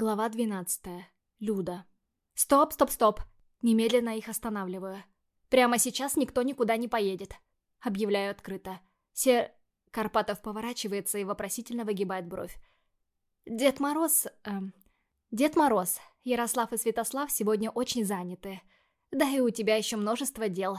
Глава 12. Люда. «Стоп, стоп, стоп!» Немедленно их останавливаю. «Прямо сейчас никто никуда не поедет!» Объявляю открыто. Сер... Карпатов поворачивается и вопросительно выгибает бровь. «Дед Мороз... Эм... Дед Мороз, Ярослав и Святослав сегодня очень заняты. Да и у тебя еще множество дел».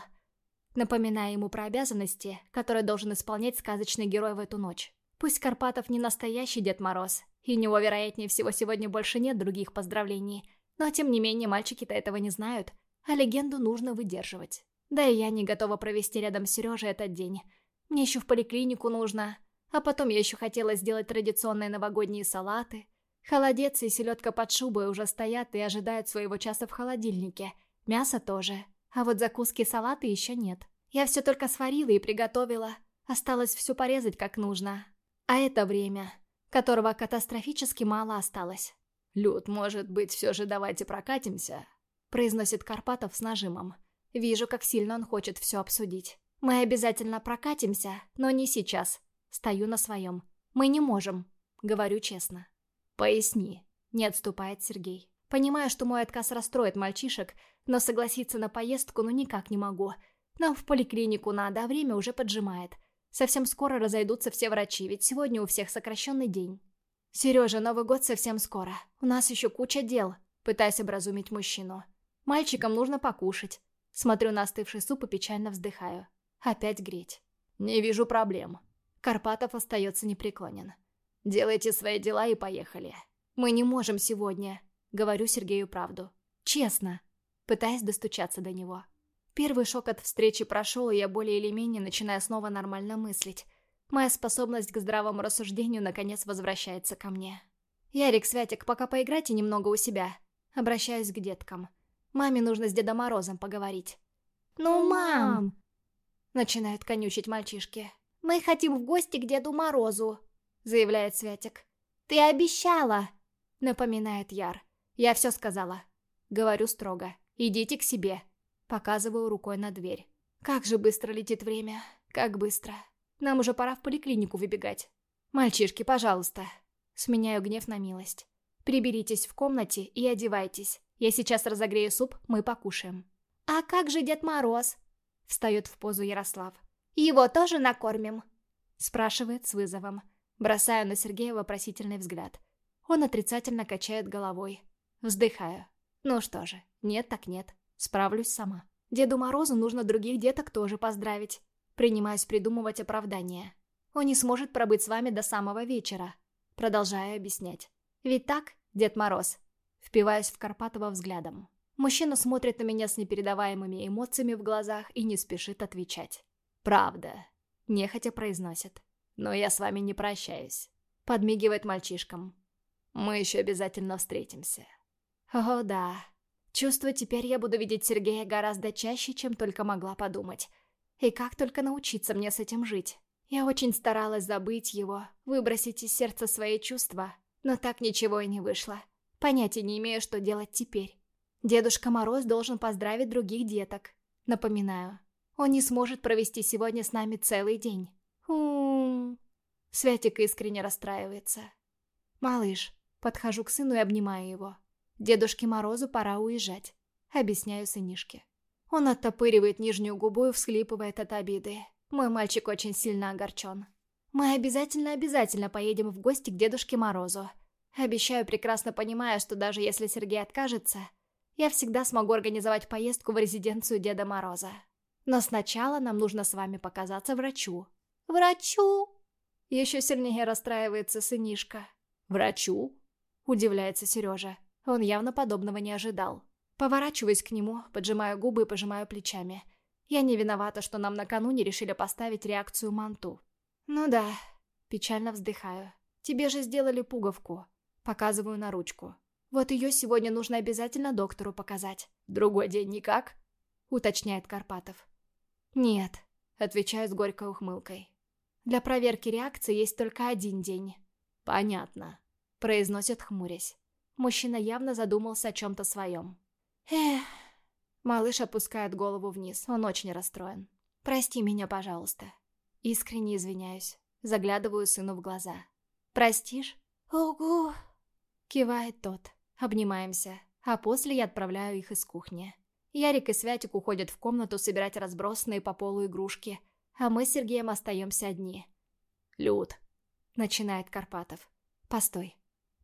Напоминая ему про обязанности, которые должен исполнять сказочный герой в эту ночь. Пусть Карпатов не настоящий Дед Мороз, и у него, вероятнее всего, сегодня больше нет других поздравлений, но тем не менее мальчики-то этого не знают, а легенду нужно выдерживать. Да и я не готова провести рядом с Сережей этот день. Мне еще в поликлинику нужно, а потом я еще хотела сделать традиционные новогодние салаты. Холодец и селедка под шубой уже стоят и ожидают своего часа в холодильнике. Мясо тоже. А вот закуски салаты еще нет. Я все только сварила и приготовила. Осталось все порезать как нужно. А это время, которого катастрофически мало осталось. «Люд, может быть, все же давайте прокатимся?» произносит Карпатов с нажимом. Вижу, как сильно он хочет все обсудить. Мы обязательно прокатимся, но не сейчас. Стою на своем. Мы не можем. Говорю честно. Поясни. Не отступает Сергей. Понимаю, что мой отказ расстроит мальчишек, но согласиться на поездку ну никак не могу. Нам в поликлинику надо, а время уже поджимает. Совсем скоро разойдутся все врачи, ведь сегодня у всех сокращенный день. «Сережа, Новый год совсем скоро. У нас еще куча дел», — пытаясь образумить мужчину. «Мальчикам нужно покушать». Смотрю на остывший суп и печально вздыхаю. Опять греть. «Не вижу проблем». Карпатов остается непреклонен. «Делайте свои дела и поехали». «Мы не можем сегодня», — говорю Сергею правду. «Честно», пытаясь достучаться до него. Первый шок от встречи прошел, и я более или менее начинаю снова нормально мыслить. Моя способность к здравому рассуждению наконец возвращается ко мне. «Ярик, Святик, пока поиграйте немного у себя». Обращаюсь к деткам. Маме нужно с Дедом Морозом поговорить. «Ну, мам!» Начинают конючить мальчишки. «Мы хотим в гости к Деду Морозу», — заявляет Святик. «Ты обещала!» — напоминает Яр. «Я все сказала». Говорю строго. «Идите к себе». Показываю рукой на дверь. Как же быстро летит время. Как быстро. Нам уже пора в поликлинику выбегать. Мальчишки, пожалуйста. Сменяю гнев на милость. Приберитесь в комнате и одевайтесь. Я сейчас разогрею суп, мы покушаем. А как же Дед Мороз? Встает в позу Ярослав. Его тоже накормим? Спрашивает с вызовом. Бросаю на Сергея вопросительный взгляд. Он отрицательно качает головой. Вздыхаю. Ну что же, нет так нет. Справлюсь сама. Деду Морозу нужно других деток тоже поздравить. Принимаюсь придумывать оправдание. Он не сможет пробыть с вами до самого вечера. Продолжаю объяснять. Ведь так, Дед Мороз? Впиваюсь в Карпатова взглядом. Мужчина смотрит на меня с непередаваемыми эмоциями в глазах и не спешит отвечать. «Правда», — нехотя произносит. «Но я с вами не прощаюсь», — подмигивает мальчишкам. «Мы еще обязательно встретимся». «О, да», Чувствую, теперь я буду видеть Сергея гораздо чаще, чем только могла подумать. И как только научиться мне с этим жить? Я очень старалась забыть его, выбросить из сердца свои чувства, но так ничего и не вышло. Понятия не имею, что делать теперь. Дедушка Мороз должен поздравить других деток. Напоминаю, он не сможет провести сегодня с нами целый день. у Святик искренне расстраивается. «Малыш», подхожу к сыну и обнимаю его. Дедушке Морозу пора уезжать. Объясняю сынишке. Он оттопыривает нижнюю губу и всхлипывает от обиды. Мой мальчик очень сильно огорчен. Мы обязательно-обязательно поедем в гости к Дедушке Морозу. Обещаю, прекрасно понимая, что даже если Сергей откажется, я всегда смогу организовать поездку в резиденцию Деда Мороза. Но сначала нам нужно с вами показаться врачу. Врачу? Еще сильнее расстраивается сынишка. Врачу? Удивляется Сережа. Он явно подобного не ожидал. Поворачиваюсь к нему, поджимаю губы и пожимаю плечами. Я не виновата, что нам накануне решили поставить реакцию манту. Ну да, печально вздыхаю. Тебе же сделали пуговку. Показываю на ручку. Вот ее сегодня нужно обязательно доктору показать. Другой день никак? Уточняет Карпатов. Нет, отвечаю с горькой ухмылкой. Для проверки реакции есть только один день. Понятно, произносит хмурясь. Мужчина явно задумался о чем-то своем. Эх. Малыш опускает голову вниз, он очень расстроен. «Прости меня, пожалуйста». Искренне извиняюсь. Заглядываю сыну в глаза. «Простишь?» «Ого!» Кивает тот. Обнимаемся. А после я отправляю их из кухни. Ярик и Святик уходят в комнату собирать разбросанные по полу игрушки, а мы с Сергеем остаемся одни. «Люд», — начинает Карпатов. «Постой».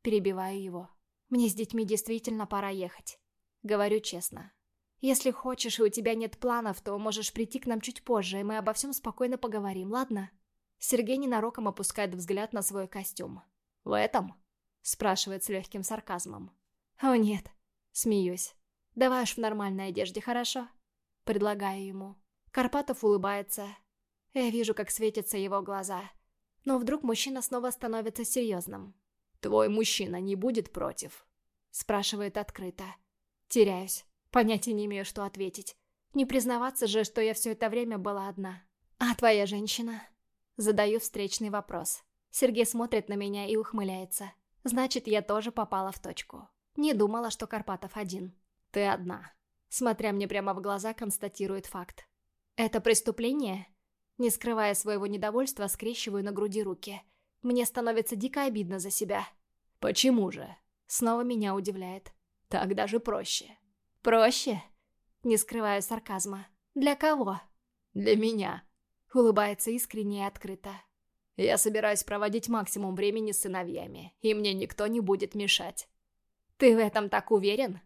Перебиваю его. «Мне с детьми действительно пора ехать». Говорю честно. «Если хочешь и у тебя нет планов, то можешь прийти к нам чуть позже, и мы обо всем спокойно поговорим, ладно?» Сергей ненароком опускает взгляд на свой костюм. «В этом?» — спрашивает с легким сарказмом. «О нет», — смеюсь. «Давай уж в нормальной одежде, хорошо?» Предлагаю ему. Карпатов улыбается. Я вижу, как светятся его глаза. Но вдруг мужчина снова становится серьезным. «Твой мужчина не будет против?» Спрашивает открыто. Теряюсь. Понятия не имею, что ответить. Не признаваться же, что я все это время была одна. «А твоя женщина?» Задаю встречный вопрос. Сергей смотрит на меня и ухмыляется. Значит, я тоже попала в точку. Не думала, что Карпатов один. Ты одна. Смотря мне прямо в глаза, констатирует факт. Это преступление? Не скрывая своего недовольства, скрещиваю на груди руки. Мне становится дико обидно за себя. Почему же? Снова меня удивляет. Так даже проще. Проще? Не скрываю сарказма. Для кого? Для меня. Улыбается искренне и открыто. Я собираюсь проводить максимум времени с сыновьями, и мне никто не будет мешать. Ты в этом так уверен?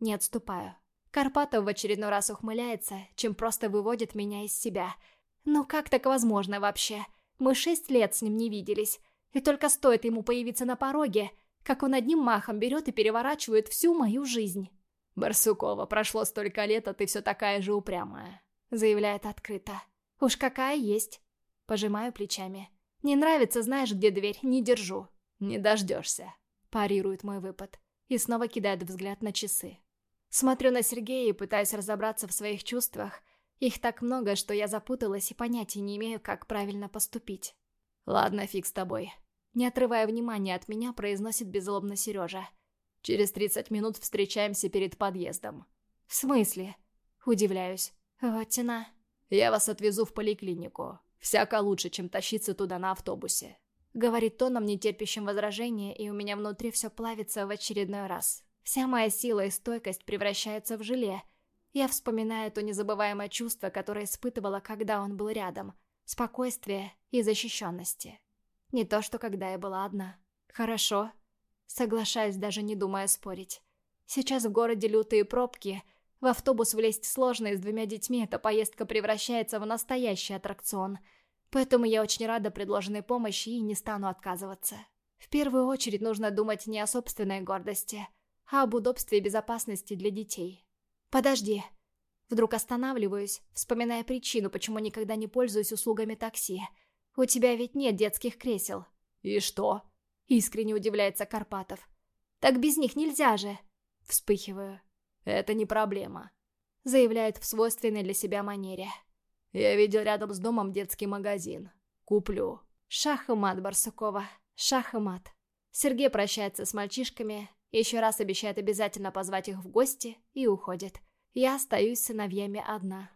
Не отступаю. Карпатов в очередной раз ухмыляется, чем просто выводит меня из себя. Ну как так возможно вообще? Мы шесть лет с ним не виделись, и только стоит ему появиться на пороге, как он одним махом берет и переворачивает всю мою жизнь. «Барсукова, прошло столько лет, а ты все такая же упрямая», — заявляет открыто. «Уж какая есть». Пожимаю плечами. «Не нравится, знаешь, где дверь, не держу». «Не дождешься», — парирует мой выпад. И снова кидает взгляд на часы. Смотрю на Сергея и пытаюсь разобраться в своих чувствах. Их так много, что я запуталась и понятия не имею, как правильно поступить. «Ладно, фиг с тобой». Не отрывая внимания от меня, произносит беззлобно Сережа. «Через 30 минут встречаемся перед подъездом». «В смысле?» Удивляюсь. «Вот тена». «Я вас отвезу в поликлинику. Всяко лучше, чем тащиться туда на автобусе». Говорит тоном, нетерпящим возражения, и у меня внутри все плавится в очередной раз. Вся моя сила и стойкость превращаются в желе. Я вспоминаю то незабываемое чувство, которое испытывала, когда он был рядом. Спокойствие и защищенности. Не то, что когда я была одна. Хорошо. Соглашаюсь, даже не думая спорить. Сейчас в городе лютые пробки. В автобус влезть сложно, и с двумя детьми эта поездка превращается в настоящий аттракцион. Поэтому я очень рада предложенной помощи и не стану отказываться. В первую очередь нужно думать не о собственной гордости, а об удобстве и безопасности для детей. Подожди. Вдруг останавливаюсь, вспоминая причину, почему никогда не пользуюсь услугами такси. У тебя ведь нет детских кресел. И что? Искренне удивляется Карпатов. Так без них нельзя же. Вспыхиваю. Это не проблема. Заявляет в свойственной для себя манере. Я видел рядом с домом детский магазин. Куплю. Шах и мат, Барсукова. Шах и мат. Сергей прощается с мальчишками, еще раз обещает обязательно позвать их в гости и уходит. Я остаюсь с сыновьями одна.